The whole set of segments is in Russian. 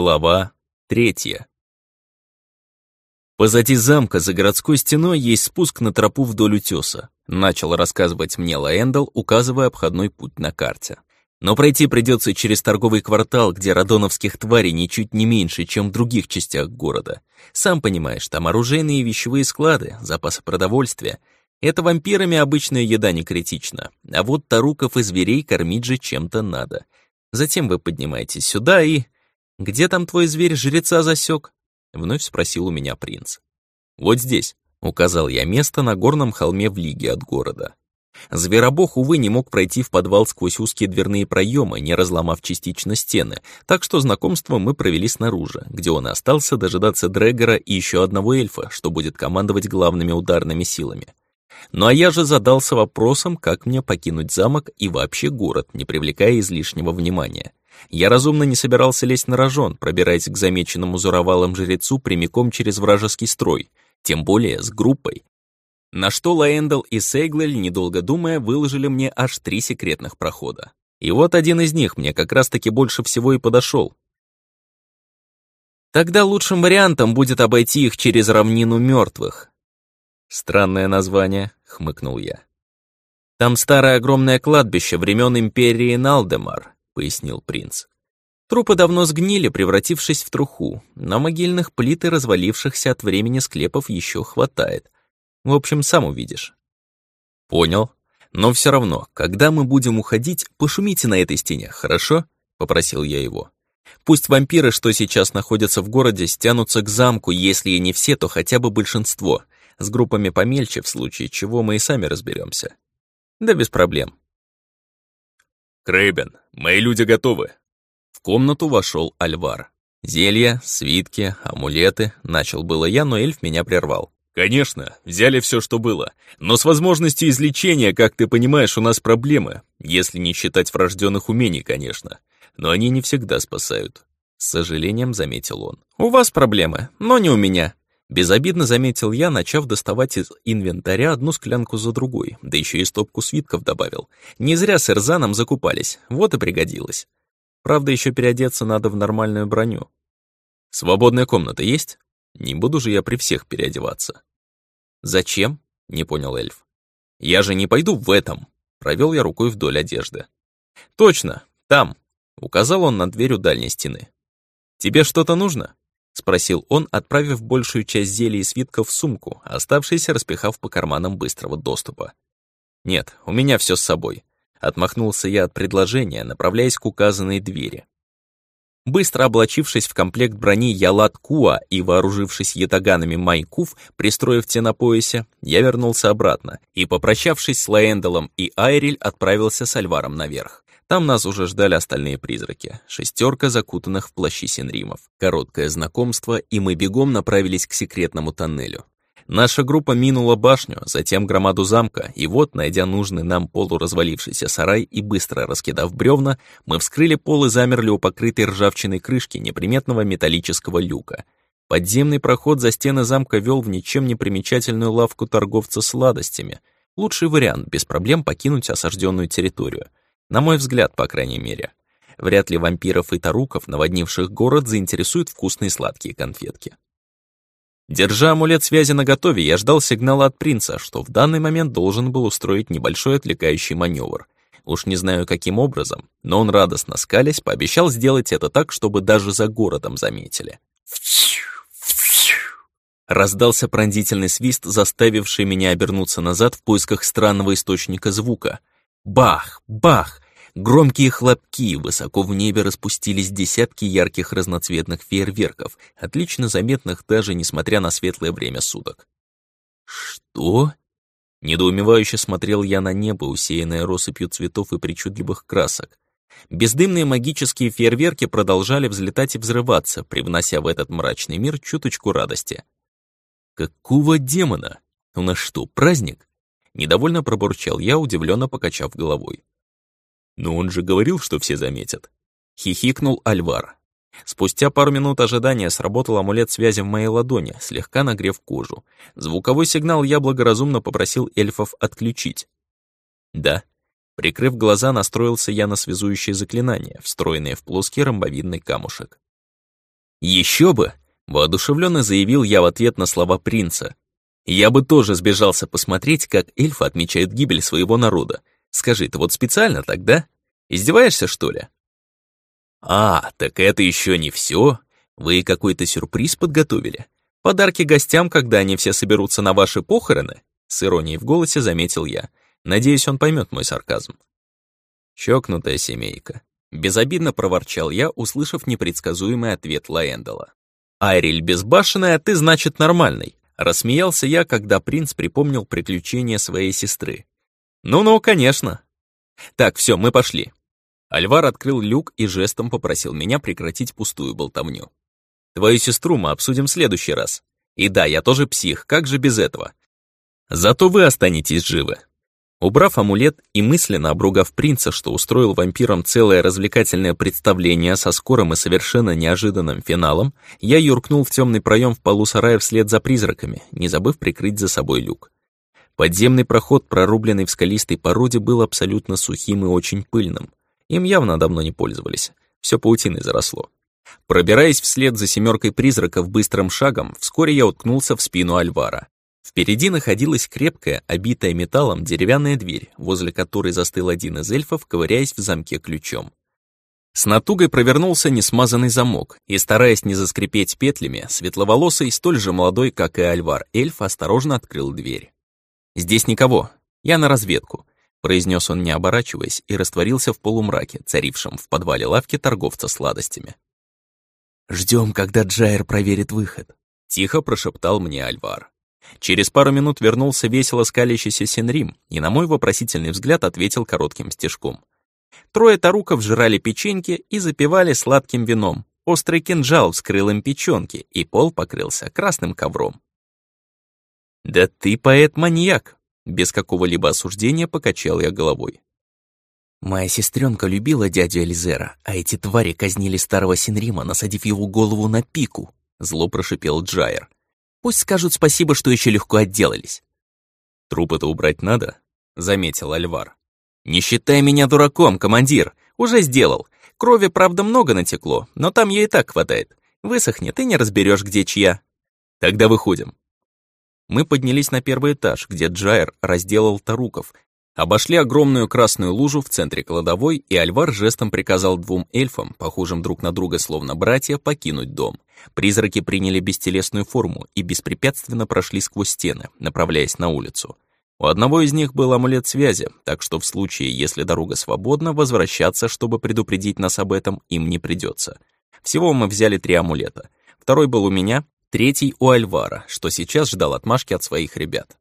Глава третья. Позади замка за городской стеной есть спуск на тропу вдоль утеса. Начал рассказывать мне Лаэндал, указывая обходной путь на карте. Но пройти придется через торговый квартал, где радоновских тварей ничуть не меньше, чем в других частях города. Сам понимаешь, там оружейные и вещевые склады, запасы продовольствия. Это вампирами обычная еда не критична, а вот таруков и зверей кормить же чем-то надо. Затем вы поднимаетесь сюда и... «Где там твой зверь жреца засек?» — вновь спросил у меня принц. «Вот здесь», — указал я место на горном холме в лиге от города. Зверобог, увы, не мог пройти в подвал сквозь узкие дверные проемы, не разломав частично стены, так что знакомство мы провели снаружи, где он остался дожидаться Дрэгора и еще одного эльфа, что будет командовать главными ударными силами. Ну а я же задался вопросом, как мне покинуть замок и вообще город, не привлекая излишнего внимания. Я разумно не собирался лезть на рожон, пробираясь к замеченному зуровалом жрецу прямиком через вражеский строй, тем более с группой. На что Лаэндал и Сейглель, недолго думая, выложили мне аж три секретных прохода. И вот один из них мне как раз-таки больше всего и подошел. Тогда лучшим вариантом будет обойти их через равнину мертвых. Странное название, хмыкнул я. Там старое огромное кладбище времен империи Налдемар, пояснил принц. Трупы давно сгнили, превратившись в труху, но могильных плит и развалившихся от времени склепов еще хватает. В общем, сам увидишь. Понял. Но все равно, когда мы будем уходить, пошумите на этой стене, хорошо? Попросил я его. Пусть вампиры, что сейчас находятся в городе, стянутся к замку, если и не все, то хотя бы большинство. С группами помельче, в случае чего мы и сами разберемся. Да без проблем. «Крейбен, мои люди готовы!» В комнату вошел Альвар. Зелья, свитки, амулеты. Начал было я, но эльф меня прервал. «Конечно, взяли все, что было. Но с возможностью излечения, как ты понимаешь, у нас проблемы. Если не считать врожденных умений, конечно. Но они не всегда спасают». С сожалением заметил он. «У вас проблемы, но не у меня. Безобидно заметил я, начав доставать из инвентаря одну склянку за другой, да еще и стопку свитков добавил. Не зря с Эрзаном закупались, вот и пригодилось. Правда, еще переодеться надо в нормальную броню. Свободная комната есть? Не буду же я при всех переодеваться. Зачем? Не понял эльф. Я же не пойду в этом. Провел я рукой вдоль одежды. Точно, там. Указал он на дверь у дальней стены. Тебе что-то нужно? — спросил он, отправив большую часть зелий и свитков в сумку, оставшиеся распихав по карманам быстрого доступа. «Нет, у меня все с собой», — отмахнулся я от предложения, направляясь к указанной двери. Быстро облачившись в комплект брони Ялат Куа и вооружившись ятаганами Майкув, пристроив те на поясе, я вернулся обратно и, попрощавшись с Лаэндалом и Айриль, отправился с Альваром наверх. Там нас уже ждали остальные призраки. Шестерка закутанных в плащи синримов. Короткое знакомство, и мы бегом направились к секретному тоннелю. Наша группа минула башню, затем громаду замка, и вот, найдя нужный нам полуразвалившийся сарай и быстро раскидав бревна, мы вскрыли пол и замерли у покрытой ржавчиной крышки неприметного металлического люка. Подземный проход за стены замка вел в ничем не примечательную лавку торговца сладостями. Лучший вариант без проблем покинуть осажденную территорию. На мой взгляд, по крайней мере. Вряд ли вампиров и таруков, наводнивших город, заинтересуют вкусные сладкие конфетки. Держа амулет связи наготове, я ждал сигнала от принца, что в данный момент должен был устроить небольшой отвлекающий маневр. Уж не знаю, каким образом, но он радостно скалясь пообещал сделать это так, чтобы даже за городом заметили. Раздался пронзительный свист, заставивший меня обернуться назад в поисках странного источника звука. Бах! Бах! Громкие хлопки, высоко в небе распустились десятки ярких разноцветных фейерверков, отлично заметных даже несмотря на светлое время суток. «Что?» Недоумевающе смотрел я на небо, усеянное россыпью цветов и причудливых красок. Бездымные магические фейерверки продолжали взлетать и взрываться, привнося в этот мрачный мир чуточку радости. «Какого демона? У нас что, праздник?» Недовольно пробурчал я, удивленно покачав головой. «Но он же говорил, что все заметят». Хихикнул Альвар. Спустя пару минут ожидания сработал амулет связи в моей ладони, слегка нагрев кожу. Звуковой сигнал я благоразумно попросил эльфов отключить. Да. Прикрыв глаза, настроился я на связующее заклинание, встроенное в плоский ромбовидный камушек. Еще бы! Воодушевленно заявил я в ответ на слова принца. Я бы тоже сбежался посмотреть, как эльфы отмечают гибель своего народа. Скажи, ты вот специально тогда? Издеваешься, что ли? А, так это еще не все. Вы какой-то сюрприз подготовили? Подарки гостям, когда они все соберутся на ваши похороны? С иронией в голосе заметил я. Надеюсь, он поймет мой сарказм. Чокнутая семейка. Безобидно проворчал я, услышав непредсказуемый ответ Лаэндала. «Айриль безбашенная, ты, значит, нормальный», рассмеялся я, когда принц припомнил приключения своей сестры. «Ну-ну, конечно». «Так, все, мы пошли». Альвар открыл люк и жестом попросил меня прекратить пустую болтовню. «Твою сестру мы обсудим в следующий раз. И да, я тоже псих, как же без этого? Зато вы останетесь живы. Убрав амулет и мысленно обругав принца, что устроил вампирам целое развлекательное представление со скорым и совершенно неожиданным финалом, я юркнул в темный проем в полу сарая вслед за призраками, не забыв прикрыть за собой люк. Подземный проход, прорубленный в скалистой породе, был абсолютно сухим и очень пыльным. Им явно давно не пользовались. Все паутиной заросло. Пробираясь вслед за семеркой призраков быстрым шагом, вскоре я уткнулся в спину Альвара. Впереди находилась крепкая, обитая металлом деревянная дверь, возле которой застыл один из эльфов, ковыряясь в замке ключом. С натугой провернулся несмазанный замок, и, стараясь не заскрипеть петлями, светловолосый, столь же молодой, как и Альвар, эльф осторожно открыл дверь. «Здесь никого. Я на разведку», — произнес он, не оборачиваясь, и растворился в полумраке, царившем в подвале лавки торговца сладостями. «Ждем, когда Джайр проверит выход», — тихо прошептал мне Альвар. Через пару минут вернулся весело скалящийся Сенрим и на мой вопросительный взгляд ответил коротким стежком. Трое таруков жрали печеньки и запивали сладким вином. Острый кинжал вскрыл им печенки, и пол покрылся красным ковром. «Да ты поэт-маньяк!» Без какого-либо осуждения покачал я головой. Моя сестренка любила дядю Элизера, а эти твари казнили старого Синрима, насадив его голову на пику, зло прошипел Джайер. Пусть скажут спасибо, что еще легко отделались. Трупы-то убрать надо, заметил Альвар. Не считай меня дураком, командир. Уже сделал. Крови, правда, много натекло, но там ей и так хватает. Высохнет, и не разберешь, где чья. Тогда выходим. Мы поднялись на первый этаж, где Джайр разделал таруков, Обошли огромную красную лужу в центре кладовой, и Альвар жестом приказал двум эльфам, похожим друг на друга словно братья, покинуть дом. Призраки приняли бестелесную форму и беспрепятственно прошли сквозь стены, направляясь на улицу. У одного из них был амулет связи, так что в случае, если дорога свободна, возвращаться, чтобы предупредить нас об этом, им не придется. Всего мы взяли три амулета. Второй был у меня, третий у Альвара, что сейчас ждал отмашки от своих ребят.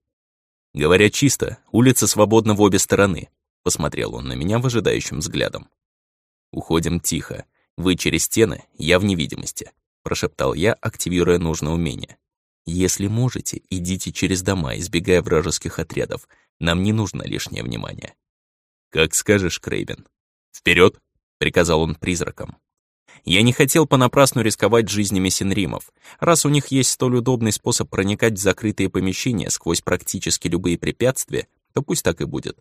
Говоря чисто, улица свободна в обе стороны. Посмотрел он на меня выжидающим взглядом. Уходим тихо. Вы через стены, я в невидимости. Прошептал я, активируя нужное умение. Если можете, идите через дома, избегая вражеских отрядов. Нам не нужно лишнее внимание. Как скажешь, Крейбен. Вперед! приказал он призракам. Я не хотел понапрасну рисковать жизнями синримов. Раз у них есть столь удобный способ проникать в закрытые помещения сквозь практически любые препятствия, то пусть так и будет.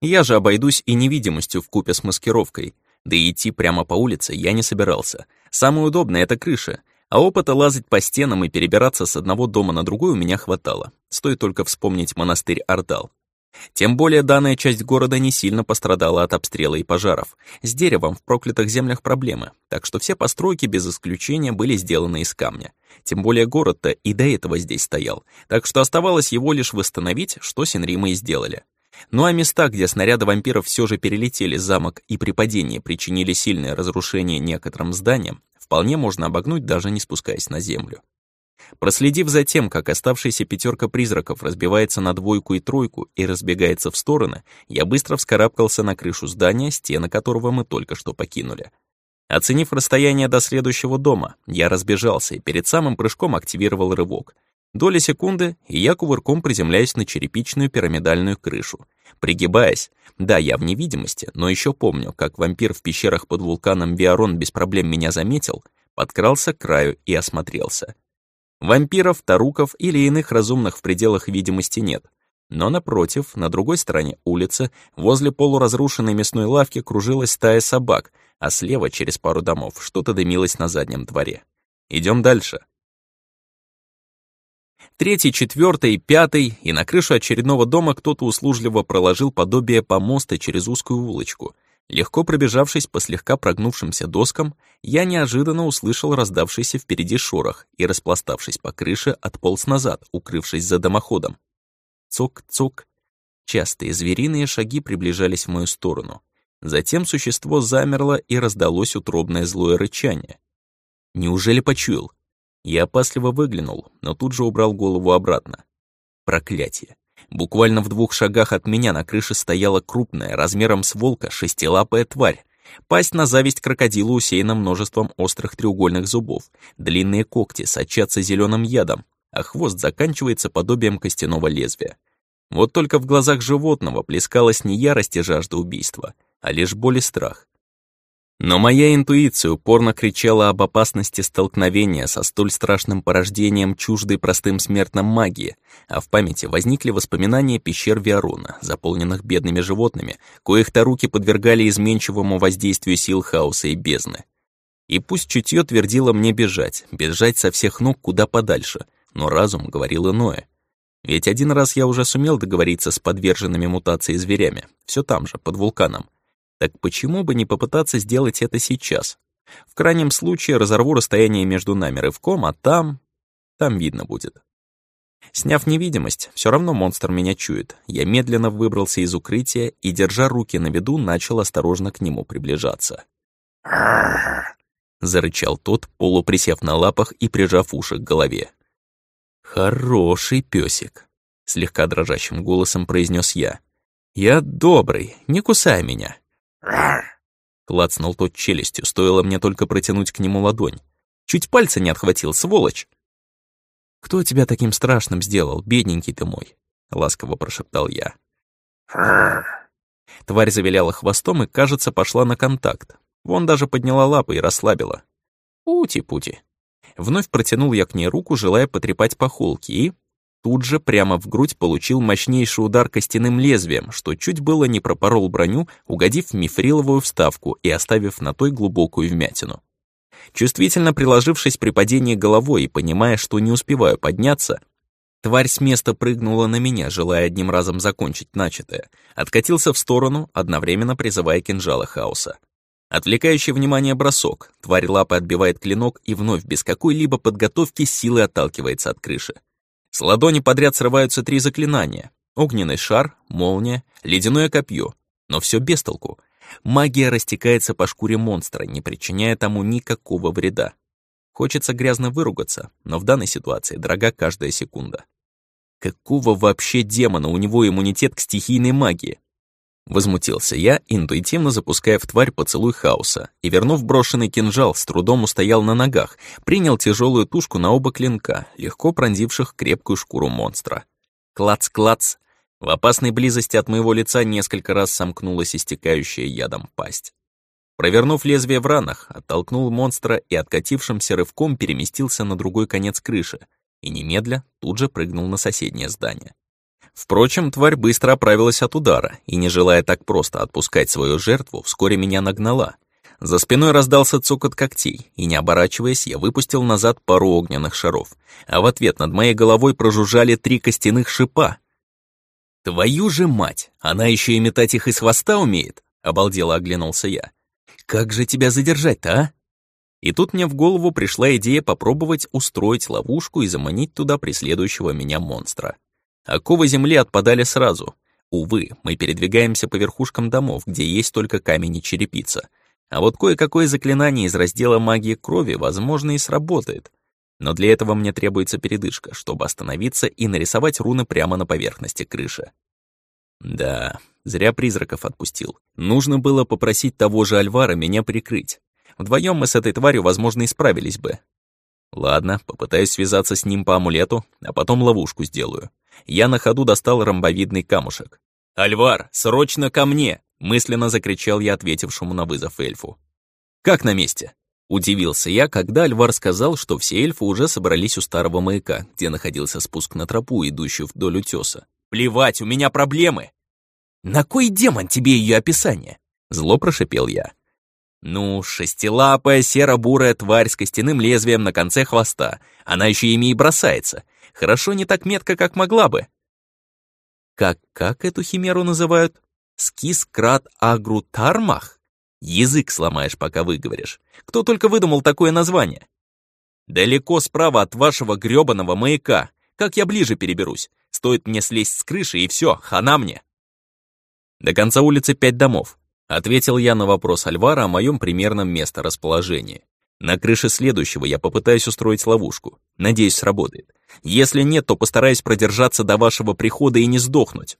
Я же обойдусь и невидимостью в купе с маскировкой. Да и идти прямо по улице я не собирался. Самое удобное — это крыша. А опыта лазать по стенам и перебираться с одного дома на другой у меня хватало. Стоит только вспомнить монастырь Ардал. Тем более данная часть города не сильно пострадала от обстрела и пожаров. С деревом в проклятых землях проблемы, так что все постройки без исключения были сделаны из камня. Тем более город-то и до этого здесь стоял, так что оставалось его лишь восстановить, что Синримы и сделали. Ну а места, где снаряды вампиров все же перелетели замок и при падении причинили сильное разрушение некоторым зданиям, вполне можно обогнуть, даже не спускаясь на землю. Проследив за тем, как оставшаяся пятерка призраков разбивается на двойку и тройку и разбегается в стороны, я быстро вскарабкался на крышу здания, стены которого мы только что покинули. Оценив расстояние до следующего дома, я разбежался и перед самым прыжком активировал рывок. Доля секунды, и я кувырком приземляюсь на черепичную пирамидальную крышу. Пригибаясь, да, я в невидимости, но еще помню, как вампир в пещерах под вулканом Биарон без проблем меня заметил, подкрался к краю и осмотрелся. Вампиров, таруков или иных разумных в пределах видимости нет. Но напротив, на другой стороне улицы, возле полуразрушенной мясной лавки кружилась стая собак, а слева, через пару домов, что-то дымилось на заднем дворе. идем дальше. Третий, четвертый, пятый, и на крышу очередного дома кто-то услужливо проложил подобие помоста через узкую улочку. Легко пробежавшись по слегка прогнувшимся доскам, я неожиданно услышал раздавшийся впереди шорох и, распластавшись по крыше, отполз назад, укрывшись за дымоходом. Цок-цок. Частые звериные шаги приближались в мою сторону. Затем существо замерло и раздалось утробное злое рычание. Неужели почуял? Я опасливо выглянул, но тут же убрал голову обратно. Проклятие. Буквально в двух шагах от меня на крыше стояла крупная, размером с волка, шестилапая тварь. Пасть на зависть крокодила усеяна множеством острых треугольных зубов. Длинные когти сочатся зеленым ядом, а хвост заканчивается подобием костяного лезвия. Вот только в глазах животного плескалась не ярость и жажда убийства, а лишь боль и страх. Но моя интуиция упорно кричала об опасности столкновения со столь страшным порождением чуждой простым смертным магии, а в памяти возникли воспоминания пещер Виарона, заполненных бедными животными, коих-то руки подвергали изменчивому воздействию сил хаоса и бездны. И пусть чутье твердило мне бежать, бежать со всех ног куда подальше, но разум говорил иное. Ведь один раз я уже сумел договориться с подверженными мутации зверями, все там же, под вулканом, так почему бы не попытаться сделать это сейчас? В крайнем случае разорву расстояние между нами рывком, а там... там видно будет. Сняв невидимость, все равно монстр меня чует. Я медленно выбрался из укрытия и, держа руки на виду, начал осторожно к нему приближаться. Зарычал тот, полуприсев на лапах и прижав уши к голове. «Хороший песик», — слегка дрожащим голосом произнес я. «Я добрый, не кусай меня». Клацнул тот челюстью, стоило мне только протянуть к нему ладонь. Чуть пальца не отхватил, сволочь. «Кто тебя таким страшным сделал, бедненький ты мой?» — ласково прошептал я. Тварь завиляла хвостом и, кажется, пошла на контакт. Вон даже подняла лапы и расслабила. Ути-пути. Вновь протянул я к ней руку, желая потрепать по холке, и Тут же прямо в грудь получил мощнейший удар костяным лезвием, что чуть было не пропорол броню, угодив мифриловую вставку и оставив на той глубокую вмятину. Чувствительно приложившись при падении головой и понимая, что не успеваю подняться, тварь с места прыгнула на меня, желая одним разом закончить начатое, откатился в сторону, одновременно призывая кинжала хаоса. Отвлекающий внимание бросок, тварь лапы отбивает клинок и вновь без какой-либо подготовки силы отталкивается от крыши. С ладони подряд срываются три заклинания. Огненный шар, молния, ледяное копье. Но все без толку. Магия растекается по шкуре монстра, не причиняя тому никакого вреда. Хочется грязно выругаться, но в данной ситуации дорога каждая секунда. Какого вообще демона у него иммунитет к стихийной магии? Возмутился я, интуитивно запуская в тварь поцелуй хаоса, и, вернув брошенный кинжал, с трудом устоял на ногах, принял тяжелую тушку на оба клинка, легко пронзивших крепкую шкуру монстра. Клац-клац! В опасной близости от моего лица несколько раз сомкнулась истекающая ядом пасть. Провернув лезвие в ранах, оттолкнул монстра и откатившимся рывком переместился на другой конец крыши и немедля тут же прыгнул на соседнее здание. Впрочем, тварь быстро оправилась от удара и, не желая так просто отпускать свою жертву, вскоре меня нагнала. За спиной раздался цокот когтей, и, не оборачиваясь, я выпустил назад пару огненных шаров, а в ответ над моей головой прожужжали три костяных шипа. «Твою же мать! Она еще и метать их из хвоста умеет!» — обалдело оглянулся я. «Как же тебя задержать-то, а?» И тут мне в голову пришла идея попробовать устроить ловушку и заманить туда преследующего меня монстра. Оковы земли отпадали сразу. Увы, мы передвигаемся по верхушкам домов, где есть только камень и черепица. А вот кое-какое заклинание из раздела магии крови, возможно, и сработает. Но для этого мне требуется передышка, чтобы остановиться и нарисовать руны прямо на поверхности крыши. Да, зря призраков отпустил. Нужно было попросить того же Альвара меня прикрыть. Вдвоем мы с этой тварью, возможно, и справились бы. Ладно, попытаюсь связаться с ним по амулету, а потом ловушку сделаю. Я на ходу достал ромбовидный камушек. «Альвар, срочно ко мне!» — мысленно закричал я ответившему на вызов эльфу. «Как на месте?» Удивился я, когда Альвар сказал, что все эльфы уже собрались у старого маяка, где находился спуск на тропу, идущую вдоль утеса. «Плевать, у меня проблемы!» «На кой демон тебе ее описание?» Зло прошипел я. Ну, шестилапая серо-бурая тварь с костяным лезвием на конце хвоста. Она еще ими и бросается. Хорошо не так метко, как могла бы. Как, как эту химеру называют? Скискрат агрутармах? Язык сломаешь, пока выговоришь. Кто только выдумал такое название? Далеко справа от вашего грёбаного маяка. Как я ближе переберусь? Стоит мне слезть с крыши, и все, хана мне. До конца улицы пять домов. Ответил я на вопрос Альвара о моем примерном месторасположении. На крыше следующего я попытаюсь устроить ловушку. Надеюсь, сработает. Если нет, то постараюсь продержаться до вашего прихода и не сдохнуть.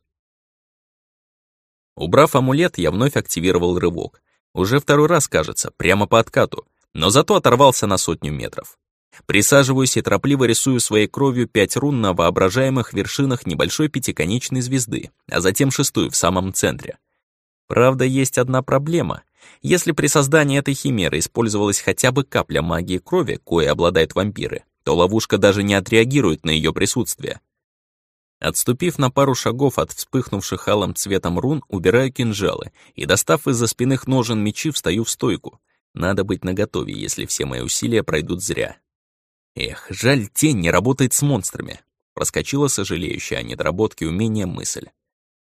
Убрав амулет, я вновь активировал рывок. Уже второй раз, кажется, прямо по откату, но зато оторвался на сотню метров. Присаживаюсь и торопливо рисую своей кровью пять рун на воображаемых вершинах небольшой пятиконечной звезды, а затем шестую в самом центре. Правда, есть одна проблема. Если при создании этой химеры использовалась хотя бы капля магии крови, кое обладают вампиры, то ловушка даже не отреагирует на ее присутствие. Отступив на пару шагов от вспыхнувших алым цветом рун, убираю кинжалы и, достав из-за спинных ножен мечи, встаю в стойку. Надо быть наготове, если все мои усилия пройдут зря. Эх, жаль, тень не работает с монстрами. Проскочила сожалеющая о недоработке умения мысль.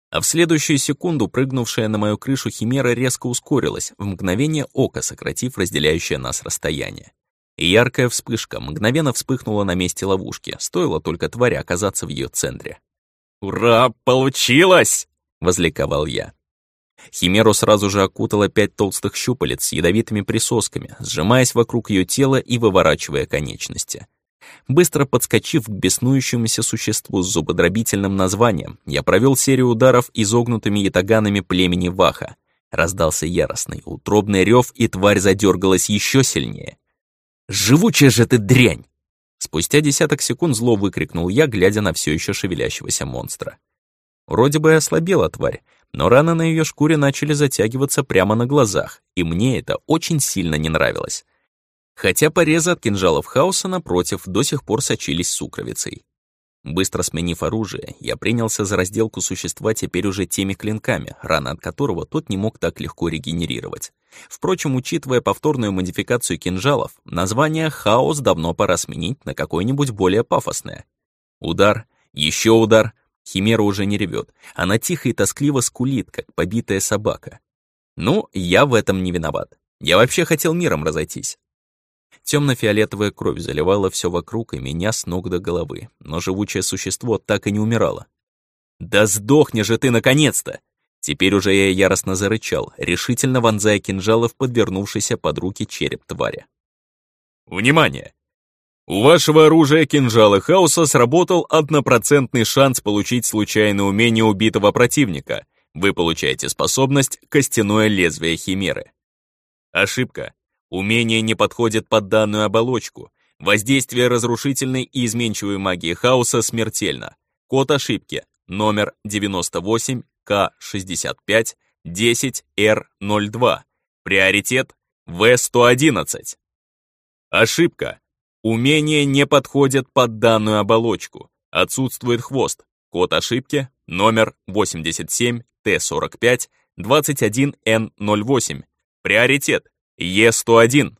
А в следующую секунду прыгнувшая на мою крышу химера резко ускорилась, в мгновение ока сократив разделяющее нас расстояние. И яркая вспышка мгновенно вспыхнула на месте ловушки, стоило только твари оказаться в ее центре. «Ура, получилось!» — возликовал я. Химеру сразу же окутало пять толстых щупалец с ядовитыми присосками, сжимаясь вокруг ее тела и выворачивая конечности. Быстро подскочив к беснующемуся существу с зубодробительным названием, я провел серию ударов изогнутыми ятаганами племени Ваха. Раздался яростный, утробный рев, и тварь задергалась еще сильнее. «Живучая же ты дрянь!» Спустя десяток секунд зло выкрикнул я, глядя на все еще шевелящегося монстра. Вроде бы ослабела тварь, но раны на ее шкуре начали затягиваться прямо на глазах, и мне это очень сильно не нравилось хотя порезы от кинжалов хаоса, напротив, до сих пор сочились сукровицей. Быстро сменив оружие, я принялся за разделку существа теперь уже теми клинками, рана от которого тот не мог так легко регенерировать. Впрочем, учитывая повторную модификацию кинжалов, название «хаос» давно пора сменить на какое-нибудь более пафосное. Удар, еще удар, химера уже не ревет, она тихо и тоскливо скулит, как побитая собака. Ну, я в этом не виноват. Я вообще хотел миром разойтись. Темно-фиолетовая кровь заливала все вокруг и меня с ног до головы, но живучее существо так и не умирало. «Да сдохни же ты, наконец-то!» Теперь уже я яростно зарычал, решительно вонзая кинжалы в подвернувшийся под руки череп твари. «Внимание! У вашего оружия кинжала хаоса сработал однопроцентный шанс получить случайное умение убитого противника. Вы получаете способность «Костяное лезвие химеры». Ошибка. Умение не подходит под данную оболочку. Воздействие разрушительной и изменчивой магии хаоса смертельно. Код ошибки. Номер 98К6510R02. Приоритет В111. Ошибка. Умение не подходит под данную оболочку. Отсутствует хвост. Код ошибки. Номер 87Т4521Н08. Приоритет Е101.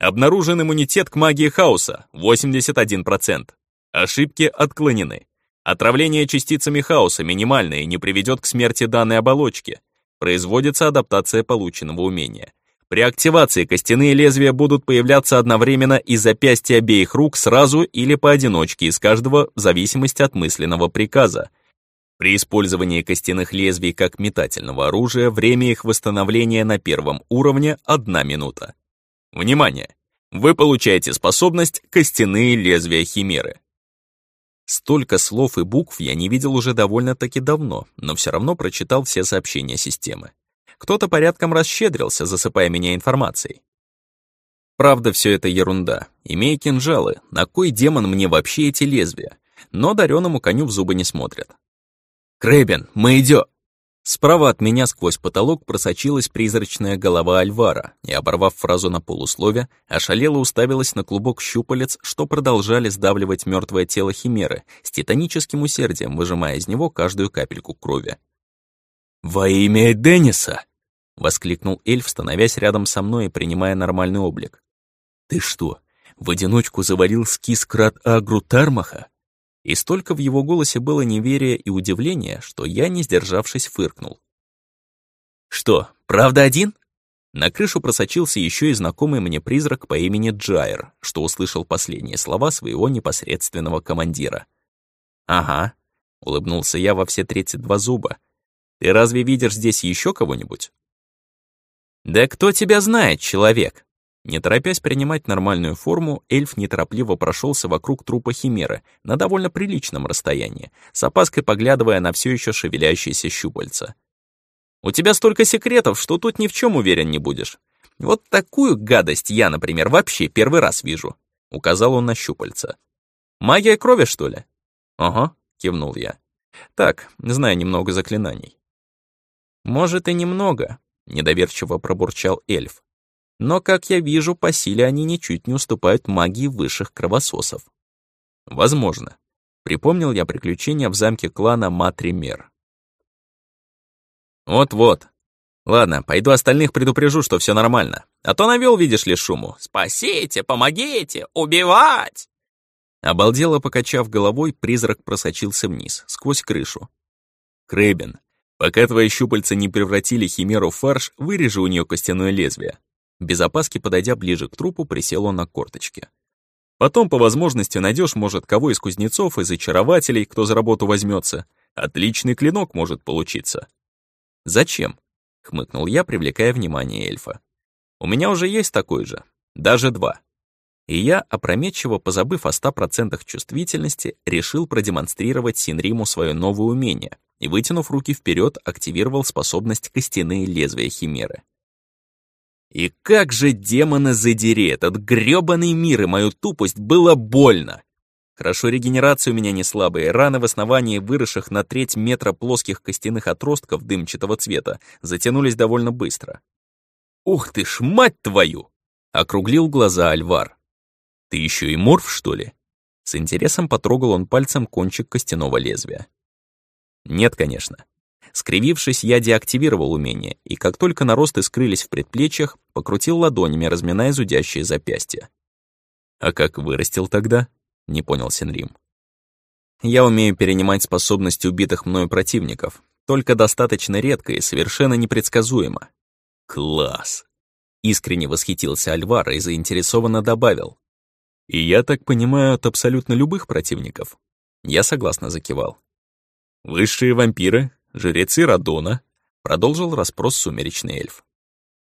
Обнаружен иммунитет к магии хаоса 81%. Ошибки отклонены. Отравление частицами хаоса минимальное и не приведет к смерти данной оболочки. Производится адаптация полученного умения. При активации костяные лезвия будут появляться одновременно из запястья обеих рук сразу или поодиночке из каждого в зависимости от мысленного приказа. При использовании костяных лезвий как метательного оружия время их восстановления на первом уровне — одна минута. Внимание! Вы получаете способность «Костяные лезвия Химеры». Столько слов и букв я не видел уже довольно-таки давно, но все равно прочитал все сообщения системы. Кто-то порядком расщедрился, засыпая меня информацией. Правда, все это ерунда. Имея кинжалы, на кой демон мне вообще эти лезвия? Но дареному коню в зубы не смотрят. «Крэбин, мы идем!» Справа от меня сквозь потолок просочилась призрачная голова Альвара и, оборвав фразу на полуслове, ошалело уставилась на клубок щупалец, что продолжали сдавливать мертвое тело Химеры, с титаническим усердием выжимая из него каждую капельку крови. «Во имя Денниса!» — воскликнул эльф, становясь рядом со мной и принимая нормальный облик. «Ты что, в одиночку завалил скискрат Агру Тармаха?» И столько в его голосе было неверия и удивления, что я, не сдержавшись, фыркнул. «Что, правда один?» На крышу просочился еще и знакомый мне призрак по имени Джайр, что услышал последние слова своего непосредственного командира. «Ага», — улыбнулся я во все 32 зуба. «Ты разве видишь здесь еще кого-нибудь?» «Да кто тебя знает, человек?» Не торопясь принимать нормальную форму, эльф неторопливо прошелся вокруг трупа химеры на довольно приличном расстоянии, с опаской поглядывая на все еще шевелящиеся щупальца. «У тебя столько секретов, что тут ни в чем уверен не будешь. Вот такую гадость я, например, вообще первый раз вижу», — указал он на щупальца. «Магия крови, что ли?» «Ага», — кивнул я. «Так, знаю немного заклинаний». «Может, и немного», — недоверчиво пробурчал эльф. Но, как я вижу, по силе они ничуть не уступают магии высших кровососов. Возможно. Припомнил я приключения в замке клана Матример. Вот-вот. Ладно, пойду остальных предупрежу, что все нормально. А то навел, видишь ли, шуму. «Спасите! Помогите! Убивать!» Обалдело покачав головой, призрак просочился вниз, сквозь крышу. «Крэбин, пока твои щупальца не превратили химеру в фарш, вырежи у нее костяное лезвие. Без опаски, подойдя ближе к трупу, присел он на корточки. Потом, по возможности, найдешь, может, кого из кузнецов, из очарователей, кто за работу возьмется. Отличный клинок может получиться. «Зачем?» — хмыкнул я, привлекая внимание эльфа. «У меня уже есть такой же. Даже два». И я, опрометчиво позабыв о ста процентах чувствительности, решил продемонстрировать Синриму свое новое умение и, вытянув руки вперед, активировал способность костяные лезвия Химеры. И как же, демона задери, этот грёбаный мир и мою тупость было больно! Хорошо, регенерация у меня не слабая, раны в основании выросших на треть метра плоских костяных отростков дымчатого цвета затянулись довольно быстро. «Ух ты ж, мать твою!» — округлил глаза Альвар. «Ты еще и морф, что ли?» С интересом потрогал он пальцем кончик костяного лезвия. «Нет, конечно. Скривившись, я деактивировал умение, и как только наросты скрылись в предплечьях, покрутил ладонями, разминая зудящие запястья. «А как вырастил тогда?» — не понял Синрим. «Я умею перенимать способности убитых мною противников, только достаточно редко и совершенно непредсказуемо». «Класс!» — искренне восхитился Альвара и заинтересованно добавил. «И я так понимаю, от абсолютно любых противников?» Я согласно закивал. «Высшие вампиры, жрецы Радона, продолжил расспрос сумеречный эльф.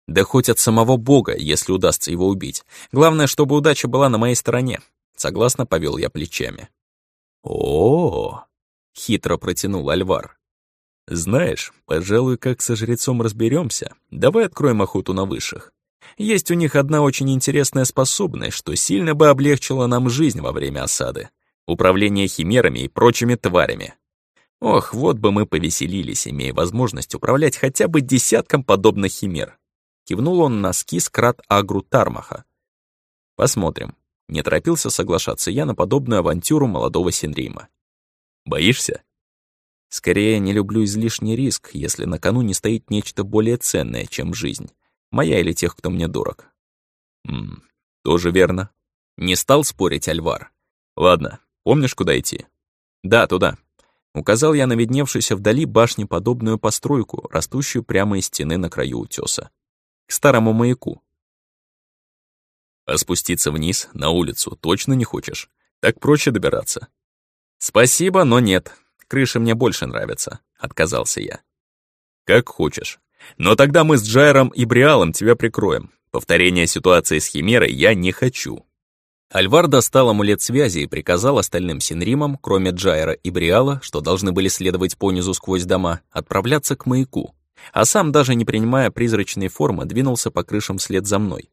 Да хоть от самого бога, если удастся его убить. Главное, чтобы удача была на моей стороне. Согласно повел я плечами. О, -о, -о хитро протянул Альвар. Знаешь, пожалуй, как со жрецом разберемся. Давай откроем охоту на высших. Есть у них одна очень интересная способность, что сильно бы облегчила нам жизнь во время осады. Управление химерами и прочими тварями. Ох, вот бы мы повеселились, имея возможность управлять хотя бы десятком подобных химер. Кивнул он на скис Агру Тармаха. Посмотрим. Не торопился соглашаться я на подобную авантюру молодого Синрима. Боишься? Скорее, не люблю излишний риск, если на кону не стоит нечто более ценное, чем жизнь. Моя или тех, кто мне дорог. Ммм, тоже верно. Не стал спорить Альвар. Ладно, помнишь, куда идти? Да, туда. Указал я на видневшуюся вдали башнеподобную постройку, растущую прямо из стены на краю утеса. К старому маяку. А спуститься вниз, на улицу, точно не хочешь? Так проще добираться. Спасибо, но нет. Крыша мне больше нравится, отказался я. Как хочешь. Но тогда мы с Джайром и Бриалом тебя прикроем. Повторения ситуации с Химерой я не хочу. Альвар достал амулет связи и приказал остальным Синримам, кроме Джайра и Бриала, что должны были следовать понизу сквозь дома, отправляться к маяку, а сам, даже не принимая призрачной формы, двинулся по крышам вслед за мной.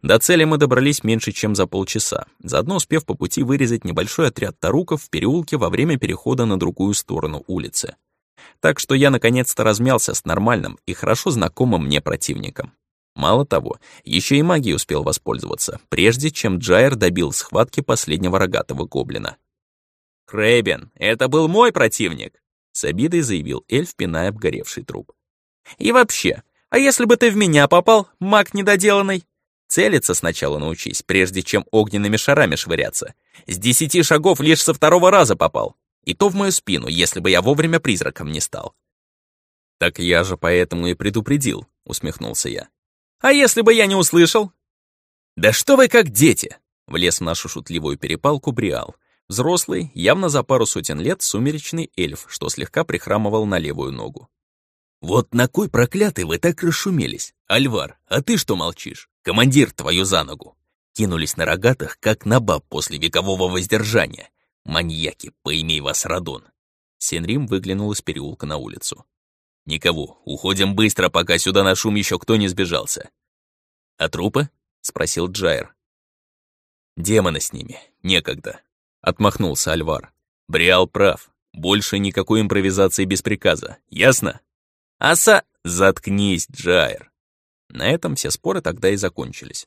До цели мы добрались меньше, чем за полчаса, заодно успев по пути вырезать небольшой отряд таруков в переулке во время перехода на другую сторону улицы. Так что я наконец-то размялся с нормальным и хорошо знакомым мне противником. Мало того, еще и магией успел воспользоваться, прежде чем Джайер добил схватки последнего рогатого гоблина. «Крэбен, это был мой противник!» — с обидой заявил эльф, пиная обгоревший труп. «И вообще, А если бы ты в меня попал, маг недоделанный? Целиться сначала научись, прежде чем огненными шарами швыряться. С десяти шагов лишь со второго раза попал. И то в мою спину, если бы я вовремя призраком не стал. «Так я же поэтому и предупредил», — усмехнулся я. «А если бы я не услышал?» «Да что вы как дети!» — влез в нашу шутливую перепалку Бриал. Взрослый, явно за пару сотен лет, сумеречный эльф, что слегка прихрамывал на левую ногу. «Вот на кой проклятый вы так расшумелись? Альвар, а ты что молчишь? Командир твою за ногу!» Кинулись на рогатых, как на баб после векового воздержания. Маньяки, поимей вас, Радон. Сенрим выглянул из переулка на улицу. «Никого, уходим быстро, пока сюда на шум еще кто не сбежался». «А трупы?» — спросил Джайр. «Демоны с ними, некогда», — отмахнулся Альвар. «Бриал прав, больше никакой импровизации без приказа, ясно?» «Аса...» «Заткнись, Джайр!» На этом все споры тогда и закончились.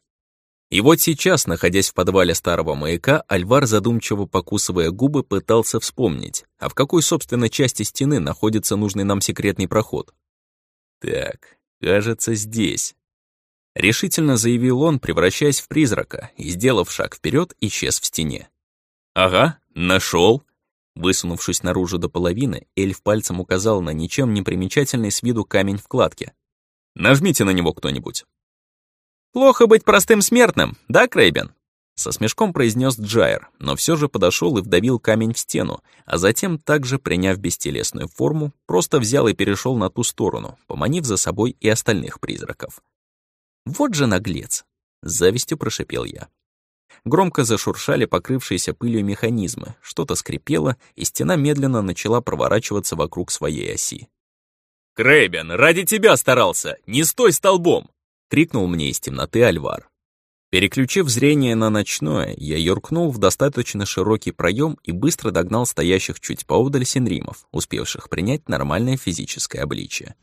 И вот сейчас, находясь в подвале старого маяка, Альвар, задумчиво покусывая губы, пытался вспомнить, а в какой, собственно, части стены находится нужный нам секретный проход. «Так, кажется, здесь». Решительно заявил он, превращаясь в призрака, и, сделав шаг вперед, исчез в стене. «Ага, нашел. Высунувшись наружу до половины, эльф пальцем указал на ничем не примечательный с виду камень вкладки. «Нажмите на него кто-нибудь». «Плохо быть простым смертным, да, Крейбен?» Со смешком произнес Джайер, но все же подошел и вдавил камень в стену, а затем, также приняв бестелесную форму, просто взял и перешел на ту сторону, поманив за собой и остальных призраков. «Вот же наглец!» — с завистью прошипел я. Громко зашуршали покрывшиеся пылью механизмы, что-то скрипело, и стена медленно начала проворачиваться вокруг своей оси. «Крэбен, ради тебя старался! Не стой столбом!» — крикнул мне из темноты Альвар. Переключив зрение на ночное, я юркнул в достаточно широкий проем и быстро догнал стоящих чуть поодаль синримов, успевших принять нормальное физическое обличие.